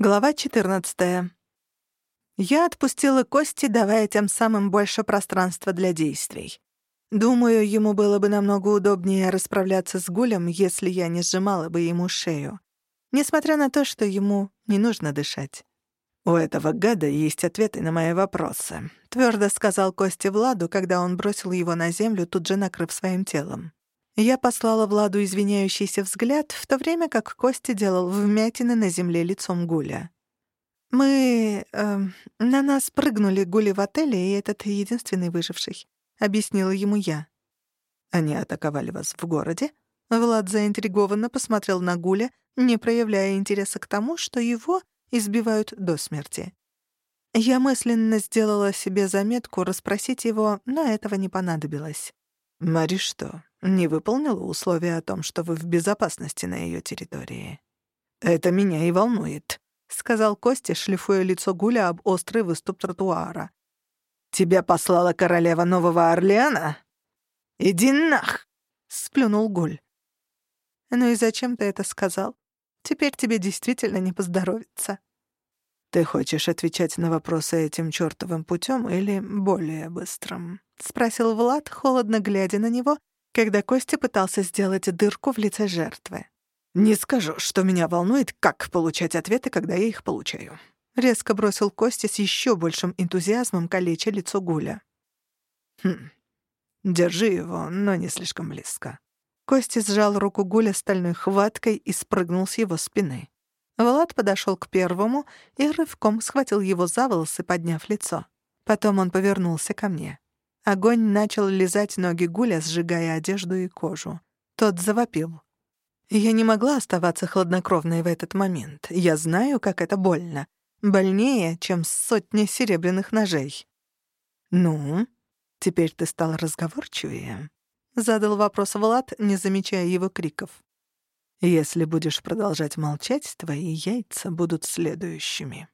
Глава 14. Я отпустила Кости, давая тем самым больше пространства для действий. Думаю, ему было бы намного удобнее расправляться с Гулем, если я не сжимала бы ему шею. Несмотря на то, что ему не нужно дышать. «У этого гада есть ответы на мои вопросы», — твёрдо сказал Кости Владу, когда он бросил его на землю, тут же накрыв своим телом. Я послала Владу извиняющийся взгляд, в то время как Костя делал вмятины на земле лицом Гуля. «Мы... Э, на нас прыгнули Гули в отеле, и этот единственный выживший», — объяснила ему я. «Они атаковали вас в городе?» Влад заинтригованно посмотрел на Гуля, не проявляя интереса к тому, что его избивают до смерти. Я мысленно сделала себе заметку расспросить его, но этого не понадобилось. «Мари что, не выполнила условия о том, что вы в безопасности на ее территории?» «Это меня и волнует», — сказал Костя, шлифуя лицо Гуля об острый выступ тротуара. «Тебя послала королева Нового Орлеана? Иди нах!» — сплюнул Гуль. «Ну и зачем ты это сказал? Теперь тебе действительно не поздоровится». «Ты хочешь отвечать на вопросы этим чёртовым путём или более быстрым?» — спросил Влад, холодно глядя на него, когда Костя пытался сделать дырку в лице жертвы. «Не скажу, что меня волнует, как получать ответы, когда я их получаю». Резко бросил Костя с ещё большим энтузиазмом, калеча лицо Гуля. «Хм. Держи его, но не слишком близко». Костя сжал руку Гуля стальной хваткой и спрыгнул с его спины. Влад подошел к первому и рывком схватил его за волосы, подняв лицо. Потом он повернулся ко мне. Огонь начал лизать ноги Гуля, сжигая одежду и кожу. Тот завопил. Я не могла оставаться хладнокровной в этот момент. Я знаю, как это больно. Больнее, чем сотни серебряных ножей. «Ну, теперь ты стал разговорчивее?» — задал вопрос Влад, не замечая его криков. Если будешь продолжать молчать, твои яйца будут следующими».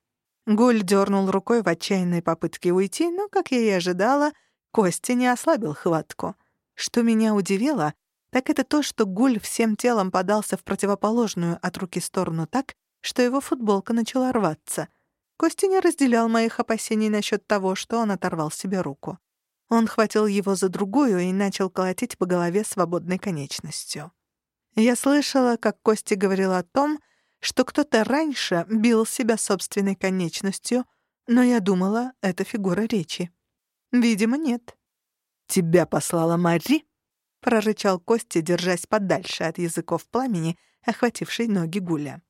Гуль дернул рукой в отчаянной попытке уйти, но, как я и ожидала, Костя не ослабил хватку. Что меня удивило, так это то, что Гуль всем телом подался в противоположную от руки сторону так, что его футболка начала рваться. Костя не разделял моих опасений насчет того, что он оторвал себе руку. Он хватил его за другую и начал колотить по голове свободной конечностью. Я слышала, как Костя говорил о том, что кто-то раньше бил себя собственной конечностью, но я думала, это фигура речи. Видимо, нет. «Тебя послала Мари?» — прорычал Костя, держась подальше от языков пламени, охватившей ноги Гуля.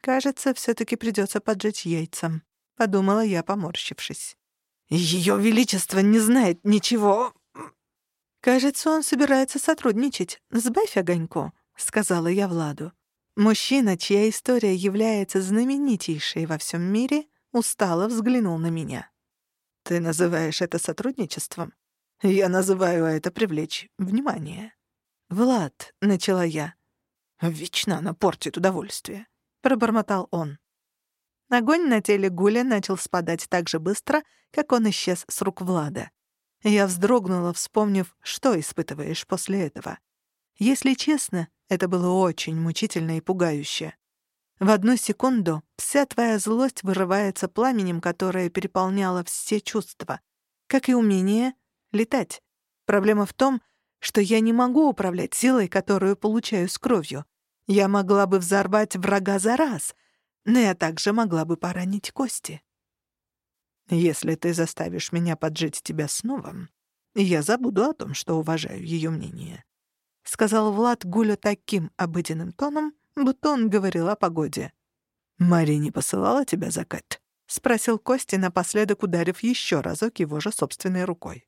«Кажется, все таки придется поджечь яйцам», — подумала я, поморщившись. «Ее Величество не знает ничего «Кажется, он собирается сотрудничать. Сбавь огоньку», — сказала я Владу. Мужчина, чья история является знаменитейшей во всем мире, устало взглянул на меня. «Ты называешь это сотрудничеством? Я называю это привлечь внимание». «Влад», — начала я. «Вечно она портит удовольствие», — пробормотал он. Огонь на теле Гуля начал спадать так же быстро, как он исчез с рук Влада. Я вздрогнула, вспомнив, что испытываешь после этого. Если честно, это было очень мучительно и пугающе. В одну секунду вся твоя злость вырывается пламенем, которое переполняло все чувства, как и умение летать. Проблема в том, что я не могу управлять силой, которую получаю с кровью. Я могла бы взорвать врага за раз, но я также могла бы поранить кости. Если ты заставишь меня поджечь тебя снова, я забуду о том, что уважаю ее мнение», — сказал Влад Гуля таким обыденным тоном, будто он говорил о погоде. «Мари не посылала тебя закат?» — спросил Костя, напоследок ударив еще разок его же собственной рукой.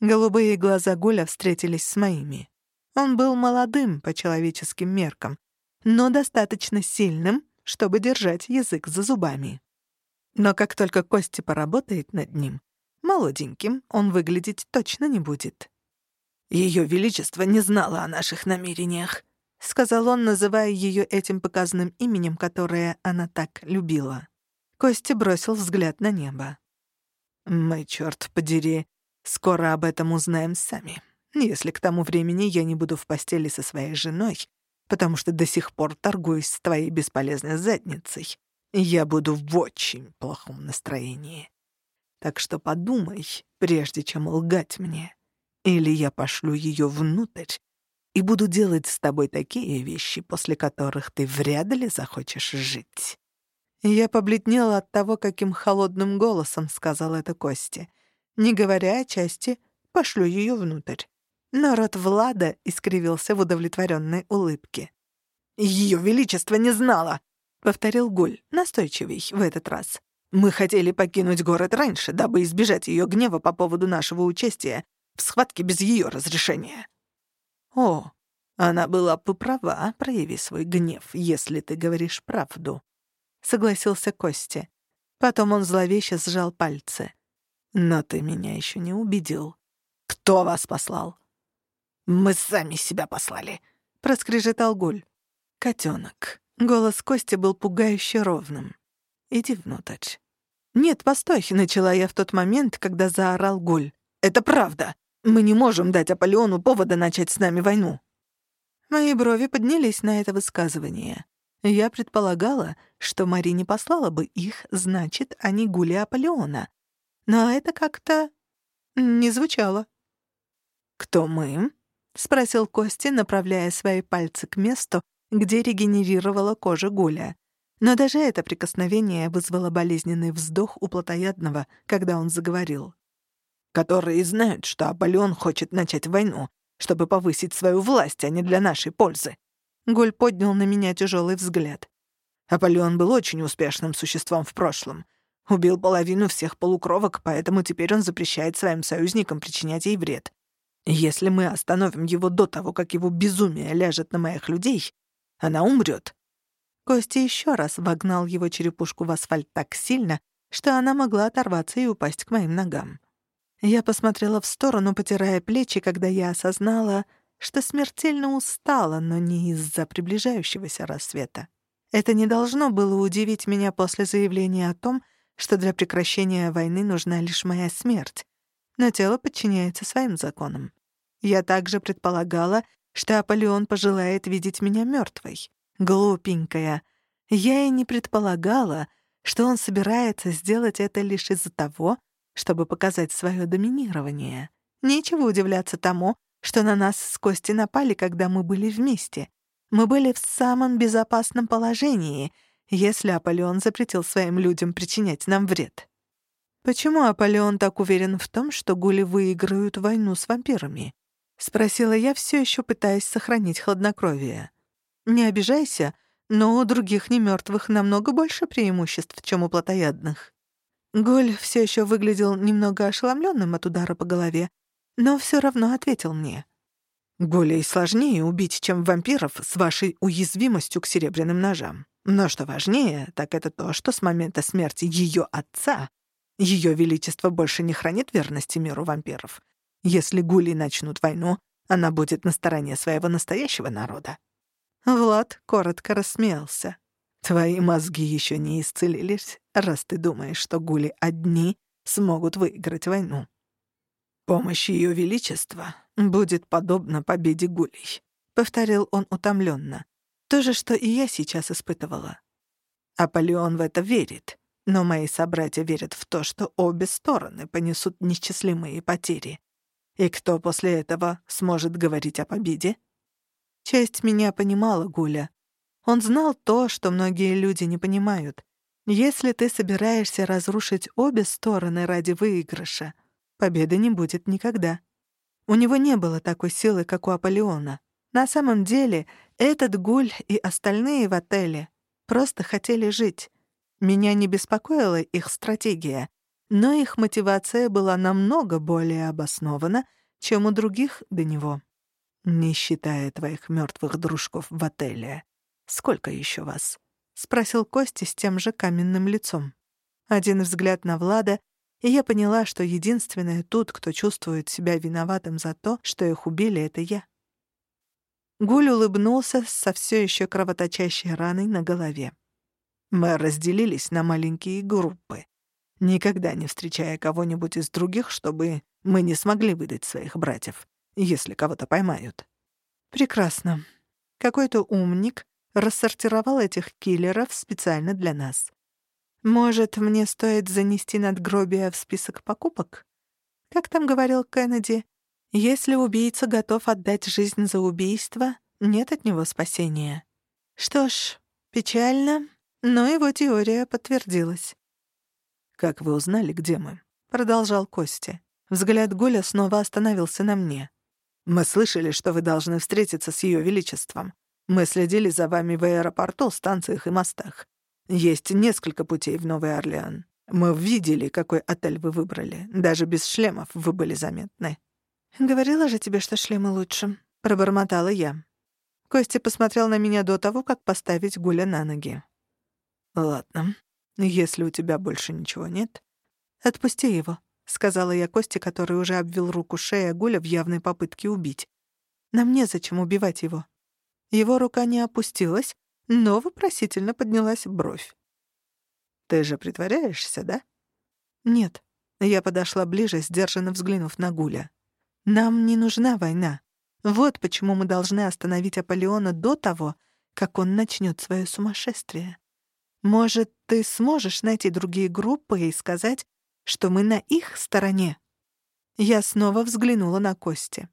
Голубые глаза Гуля встретились с моими. Он был молодым по человеческим меркам, но достаточно сильным, чтобы держать язык за зубами. Но как только Кости поработает над ним, молоденьким он выглядеть точно не будет. «Ее Величество не знало о наших намерениях», — сказал он, называя ее этим показанным именем, которое она так любила. Костя бросил взгляд на небо. «Мы, черт подери, скоро об этом узнаем сами, если к тому времени я не буду в постели со своей женой, потому что до сих пор торгуюсь с твоей бесполезной задницей. я буду в очень плохом настроении. Так что подумай, прежде чем лгать мне. Или я пошлю ее внутрь и буду делать с тобой такие вещи, после которых ты вряд ли захочешь жить». Я побледнела от того, каким холодным голосом сказал это Кости. Не говоря о части, пошлю ее внутрь. Но рот Влада искривился в удовлетворенной улыбке. «Ее Величество не знала!» — повторил Гуль, настойчивый в этот раз. «Мы хотели покинуть город раньше, дабы избежать ее гнева по поводу нашего участия в схватке без ее разрешения». «О, она была бы права, прояви свой гнев, если ты говоришь правду», — согласился Костя. Потом он зловеще сжал пальцы. «Но ты меня еще не убедил. Кто вас послал?» «Мы сами себя послали», — проскрежетал Гуль. «Котёнок». Голос Кости был пугающе ровным. «Иди внутрь». «Нет, постой», — начала я в тот момент, когда заорал Гуль. «Это правда. Мы не можем дать Аполеону повода начать с нами войну». Мои брови поднялись на это высказывание. Я предполагала, что Мари не послала бы их, значит, они гули Аполеона. Но это как-то не звучало. «Кто мы?» — спросил Костя, направляя свои пальцы к месту, где регенерировала кожа Гуля. Но даже это прикосновение вызвало болезненный вздох у плотоядного, когда он заговорил которые знают, что Аполеон хочет начать войну, чтобы повысить свою власть, а не для нашей пользы. Голь поднял на меня тяжелый взгляд. Аполеон был очень успешным существом в прошлом. Убил половину всех полукровок, поэтому теперь он запрещает своим союзникам причинять ей вред. Если мы остановим его до того, как его безумие ляжет на моих людей, она умрет. Костя еще раз вогнал его черепушку в асфальт так сильно, что она могла оторваться и упасть к моим ногам. Я посмотрела в сторону, потирая плечи, когда я осознала, что смертельно устала, но не из-за приближающегося рассвета. Это не должно было удивить меня после заявления о том, что для прекращения войны нужна лишь моя смерть. Но тело подчиняется своим законам. Я также предполагала, что Аполеон пожелает видеть меня мертвой. Глупенькая. Я и не предполагала, что он собирается сделать это лишь из-за того, чтобы показать свое доминирование. Нечего удивляться тому, что на нас с Костей напали, когда мы были вместе. Мы были в самом безопасном положении, если Аполеон запретил своим людям причинять нам вред. Почему Аполеон так уверен в том, что гули выиграют войну с вампирами? Спросила я, все еще пытаясь сохранить хладнокровие. Не обижайся, но у других немертвых намного больше преимуществ, чем у плотоядных. Голь все еще выглядел немного ошеломленным от удара по голове, но все равно ответил мне. «Более сложнее убить, чем вампиров с вашей уязвимостью к серебряным ножам. Но что важнее, так это то, что с момента смерти ее отца ее величество больше не хранит верности миру вампиров. Если гули начнут войну, она будет на стороне своего настоящего народа». Влад коротко рассмеялся. Твои мозги еще не исцелились, раз ты думаешь, что гули одни смогут выиграть войну. Помощь Ее Величества будет подобна победе гулей, повторил он утомленно. То же, что и я сейчас испытывала. Аполеон в это верит, но мои собратья верят в то, что обе стороны понесут несчислимые потери. И кто после этого сможет говорить о победе? Часть меня понимала Гуля, он знал то, что многие люди не понимают. Если ты собираешься разрушить обе стороны ради выигрыша, победы не будет никогда. У него не было такой силы, как у Аполеона. На самом деле, этот гуль и остальные в отеле просто хотели жить. Меня не беспокоила их стратегия, но их мотивация была намного более обоснована, чем у других до него. Не считая твоих мертвых дружков в отеле. «Сколько еще вас?» — спросил Костя с тем же каменным лицом. Один взгляд на Влада, и я поняла, что единственное тут, кто чувствует себя виноватым за то, что их убили, — это я. Гуль улыбнулся со все еще кровоточащей раной на голове. Мы разделились на маленькие группы, никогда не встречая кого-нибудь из других, чтобы мы не смогли выдать своих братьев, если кого-то поймают. Прекрасно. Какой-то умник рассортировал этих киллеров специально для нас. Может, мне стоит занести надгробие в список покупок? Как там говорил Кеннеди, если убийца готов отдать жизнь за убийство, нет от него спасения. Что ж, печально, но его теория подтвердилась. «Как вы узнали, где мы?» — продолжал Костя. Взгляд Гуля снова остановился на мне. «Мы слышали, что вы должны встретиться с Ее Величеством. Мы следили за вами в аэропорту, станциях и мостах. Есть несколько путей в Новый Орлеан. Мы видели, какой отель вы выбрали. Даже без шлемов вы были заметны». «Говорила же тебе, что шлемы лучше», — пробормотала я. Костя посмотрел на меня до того, как поставить Гуля на ноги. «Ладно, если у тебя больше ничего нет...» «Отпусти его», — сказала я Косте, который уже обвил руку шея Гуля в явной попытке убить. «Нам незачем убивать его». Его рука не опустилась, но вопросительно поднялась бровь. «Ты же притворяешься, да?» «Нет». Я подошла ближе, сдержанно взглянув на Гуля. «Нам не нужна война. Вот почему мы должны остановить Аполеона до того, как он начнет свое сумасшествие. Может, ты сможешь найти другие группы и сказать, что мы на их стороне?» Я снова взглянула на Кости.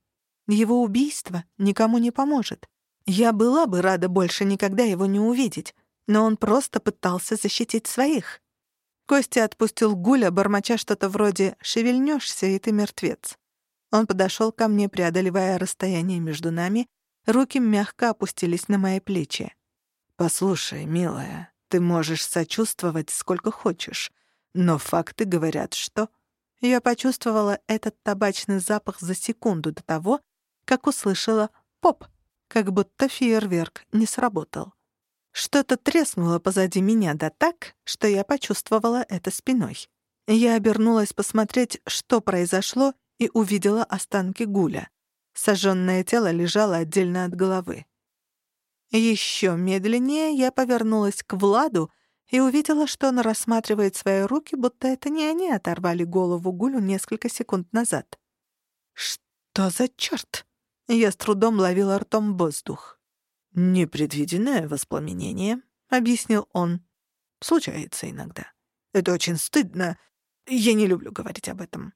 Его убийство никому не поможет. Я была бы рада больше никогда его не увидеть, но он просто пытался защитить своих. Костя отпустил Гуля, бормоча что-то вроде «шевельнешься, и ты мертвец». Он подошел ко мне, преодолевая расстояние между нами, руки мягко опустились на мои плечи. «Послушай, милая, ты можешь сочувствовать сколько хочешь, но факты говорят, что...» Я почувствовала этот табачный запах за секунду до того, как услышала «поп», как будто фейерверк не сработал. Что-то треснуло позади меня да так, что я почувствовала это спиной. Я обернулась посмотреть, что произошло, и увидела останки Гуля. Сожженное тело лежало отдельно от головы. Еще медленнее я повернулась к Владу и увидела, что он рассматривает свои руки, будто это не они оторвали голову Гулю несколько секунд назад. «Что за чёрт?» Я с трудом ловила ртом воздух. «Непредвиденное воспламенение», — объяснил он. «Случается иногда. Это очень стыдно. Я не люблю говорить об этом».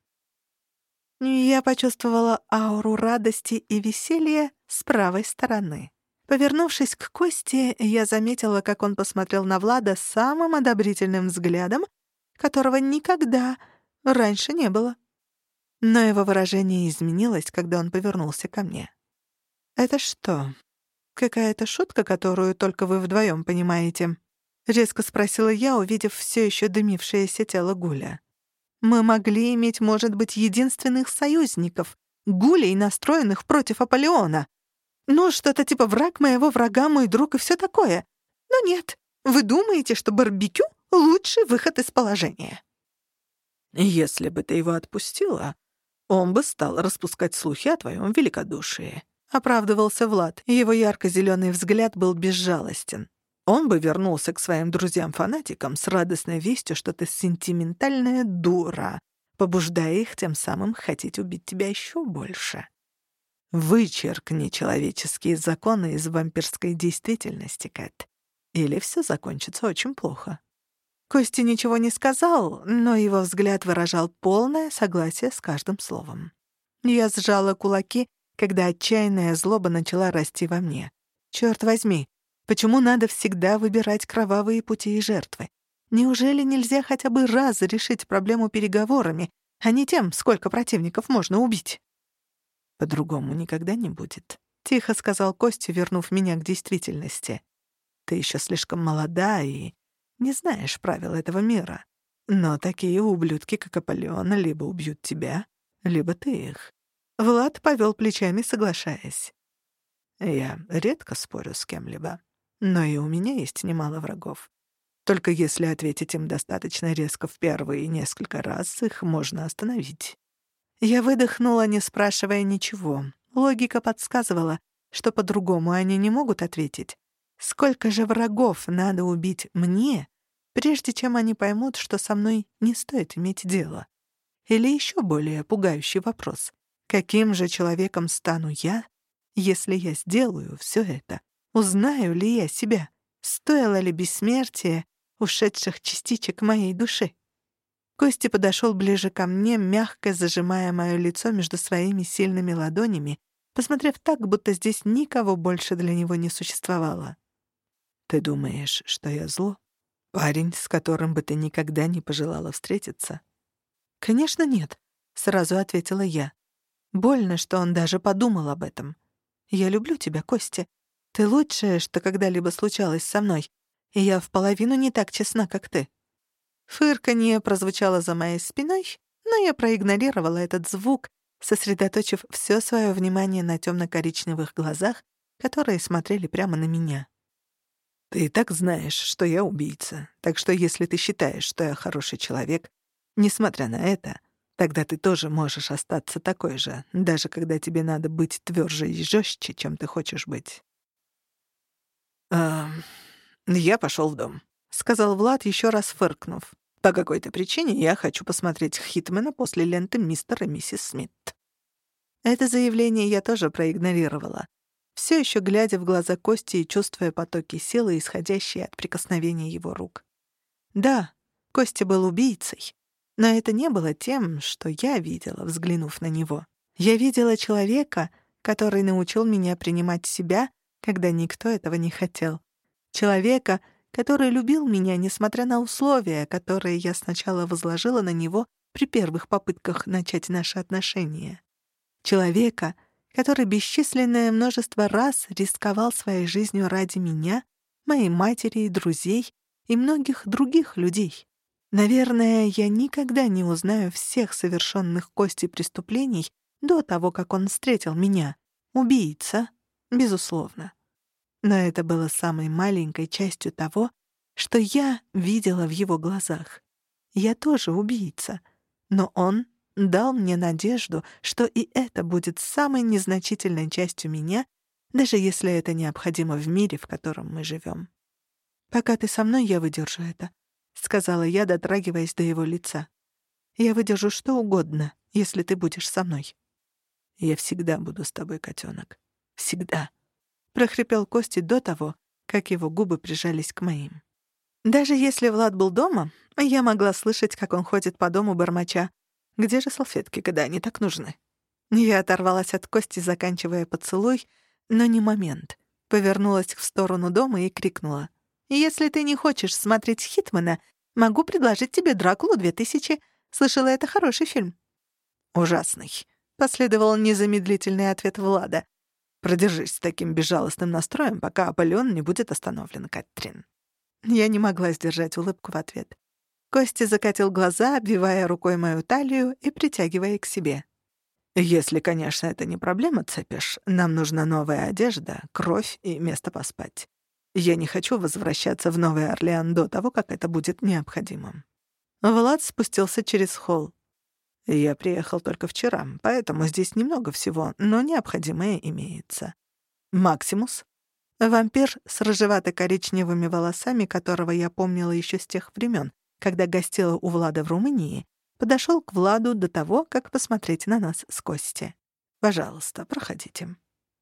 Я почувствовала ауру радости и веселья с правой стороны. Повернувшись к Косте, я заметила, как он посмотрел на Влада самым одобрительным взглядом, которого никогда раньше не было. Но его выражение изменилось, когда он повернулся ко мне. «Это что, какая-то шутка, которую только вы вдвоем понимаете?» — резко спросила я, увидев все еще дымившееся тело Гуля. «Мы могли иметь, может быть, единственных союзников, гулей, настроенных против Аполеона. Ну, что-то типа враг моего врага, мой друг и все такое. Но нет, вы думаете, что барбекю — лучший выход из положения?» «Если бы ты его отпустила, он бы стал распускать слухи о твоем великодушии», — оправдывался Влад. Его ярко-зеленый взгляд был безжалостен. Он бы вернулся к своим друзьям-фанатикам с радостной вестью, что ты сентиментальная дура, побуждая их тем самым хотеть убить тебя еще больше. Вычеркни человеческие законы из вампирской действительности, Кэт, или все закончится очень плохо. Кости ничего не сказал, но его взгляд выражал полное согласие с каждым словом. Я сжала кулаки, когда отчаянная злоба начала расти во мне. Черт возьми, почему надо всегда выбирать кровавые пути и жертвы? Неужели нельзя хотя бы раз решить проблему переговорами, а не тем, сколько противников можно убить? По-другому никогда не будет, — тихо сказал Костя, вернув меня к действительности. Ты еще слишком молода и не знаешь правил этого мира. Но такие ублюдки, как Аполеон, либо убьют тебя, либо ты их. Влад повел плечами, соглашаясь. Я редко спорю с кем-либо, но и у меня есть немало врагов. Только если ответить им достаточно резко в первые несколько раз, их можно остановить. Я выдохнула, не спрашивая ничего. Логика подсказывала, что по-другому они не могут ответить. Сколько же врагов надо убить мне, прежде чем они поймут, что со мной не стоит иметь дело? Или еще более пугающий вопрос. Каким же человеком стану я, если я сделаю все это? Узнаю ли я себя? Стоило ли бессмертие ушедших частичек моей души. Кости подошел ближе ко мне, мягко зажимая мое лицо между своими сильными ладонями, посмотрев так, будто здесь никого больше для него не существовало. «Ты думаешь, что я зло? Парень, с которым бы ты никогда не пожелала встретиться?» «Конечно нет», — сразу ответила я. Больно, что он даже подумал об этом. «Я люблю тебя, Костя. Ты лучшее, что когда-либо случалось со мной, и я в половину не так честна, как ты». Фырканье прозвучало за моей спиной, но я проигнорировала этот звук, сосредоточив все свое внимание на темно-коричневых глазах, которые смотрели прямо на меня. «Ты и так знаешь, что я убийца, так что если ты считаешь, что я хороший человек, несмотря на это, тогда ты тоже можешь остаться такой же, даже когда тебе надо быть тверже и жестче, чем ты хочешь быть». «А, я пошел в дом», — сказал Влад, еще раз фыркнув. «По какой-то причине я хочу посмотреть Хитмена после ленты мистера и миссис Смит». Это заявление я тоже проигнорировала, все еще глядя в глаза Кости и чувствуя потоки силы, исходящие от прикосновения его рук. Да, Костя был убийцей, но это не было тем, что я видела, взглянув на него. Я видела человека, который научил меня принимать себя, когда никто этого не хотел. Человека, который любил меня, несмотря на условия, которые я сначала возложила на него при первых попытках начать наши отношения. Человека, который бесчисленное множество раз рисковал своей жизнью ради меня, моей матери и друзей и многих других людей. Наверное, я никогда не узнаю всех совершенных Кости преступлений до того, как он встретил меня. Убийца, безусловно. Но это было самой маленькой частью того, что я видела в его глазах. Я тоже убийца, но он дал мне надежду, что и это будет самой незначительной частью меня, даже если это необходимо в мире, в котором мы живем. «Пока ты со мной, я выдержу это», — сказала я, дотрагиваясь до его лица. «Я выдержу что угодно, если ты будешь со мной». «Я всегда буду с тобой, котенок. Всегда», — прохрипел Кости до того, как его губы прижались к моим. Даже если Влад был дома, я могла слышать, как он ходит по дому бормоча. Где же салфетки, когда они так нужны? Я оторвалась от Кости, заканчивая поцелуй, но не момент. Повернулась в сторону дома и крикнула. «Если ты не хочешь смотреть Хитмана, могу предложить тебе «Дракулу 2000». Слышала, это хороший фильм». «Ужасный», — последовал незамедлительный ответ Влада. «Продержись с таким безжалостным настроем, пока Аполеон не будет остановлен, Кэтрин». Я не могла сдержать улыбку в ответ. Костя закатил глаза, обвивая рукой мою талию и притягивая к себе. «Если, конечно, это не проблема, Цепиш, нам нужна новая одежда, кровь и место поспать. Я не хочу возвращаться в Новый Орлеан до того, как это будет необходимым». Влад спустился через холл. «Я приехал только вчера, поэтому здесь немного всего, но необходимое имеется. Максимус?» Вампир с рыжевато-коричневыми волосами, которого я помнила еще с тех времен, когда гостила у Влада в Румынии, подошел к Владу до того, как посмотреть на нас с Кости. «Пожалуйста, проходите».